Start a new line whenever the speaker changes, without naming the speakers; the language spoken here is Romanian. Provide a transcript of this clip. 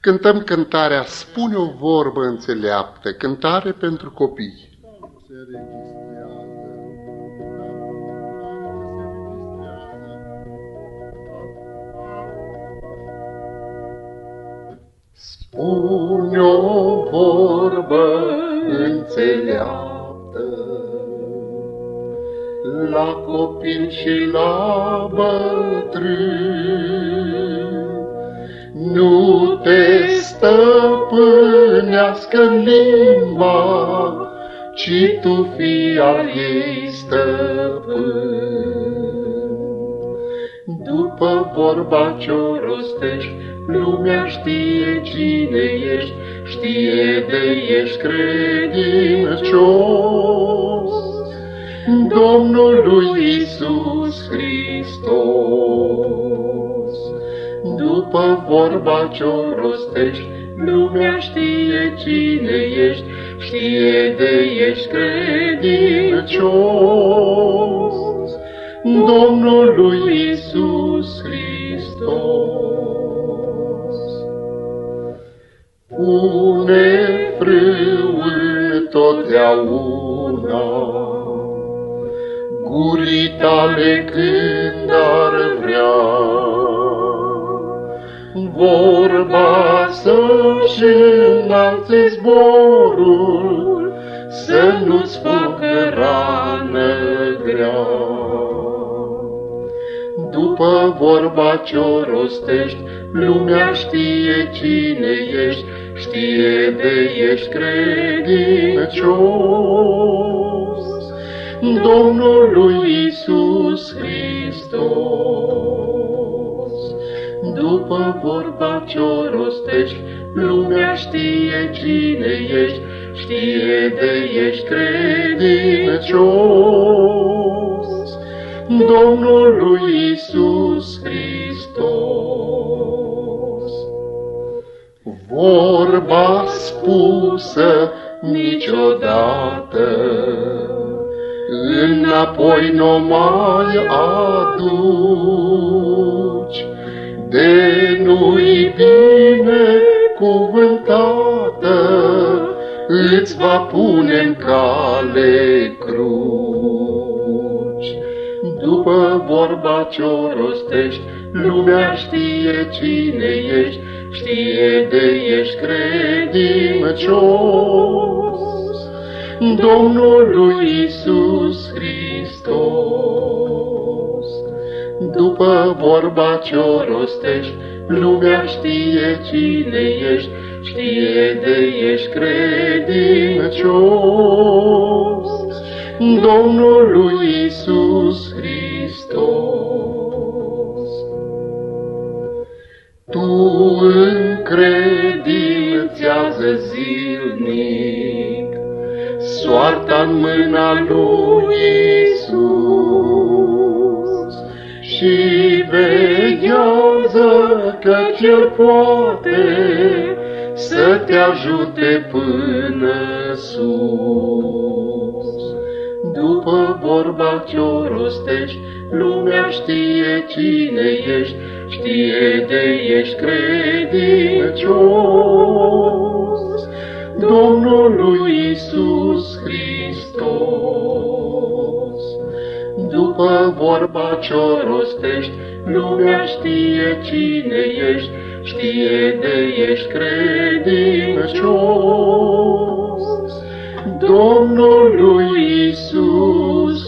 Cântăm cântarea Spune o vorbă înțeleaptă, cântare pentru copii. Spune o vorbă înțeleaptă la copil și la bătrân. Nu te stăpânească limba, ci tu fii al ei stăpân. După vorba ce-o rostești, lumea știe cine ești, știe de ești credincios. Domnul lui Isus Hristos. După vorba ce-o rostești, lumea știe cine ești, știe de ești credincios. Domnul lui Isus Hristos. Pune frâu totdeauna, gurii tale când ar vrea. Vorba să-și înalțe zborul, să nu-ți facă rană grea. După vorba ce-o rostești, lumea știe cine ești, știe de ești credincios. Domnul lui Isus Hristos. După vorba ce-o rostești, lumea știe cine ești, știe de ești credincios. Domnul lui Isus Hristos. Vorba spusă niciodată, înapoi nu mai aduci, de nu-i bine cuvântată, îți va pune în cale cruci. După vorba ce-o rostești, lumea știe cine ești, știe de ești credincios. Domnul lui Isus Hristos. După vorba ce-o rostești, lumea știe cine ești, știe de ești credincios. Domnul lui Isus Hristos. Tu încredințează zilnic soarta în mâna lui Isus și veghează că El poate să te ajute până sus. După vorba ce-o rostești, lumea știe cine ești, știe de ești credincios. După vorba ce-o rostești, lumea știe cine ești, știe de ești credincios. Domnul lui Isus Hristos.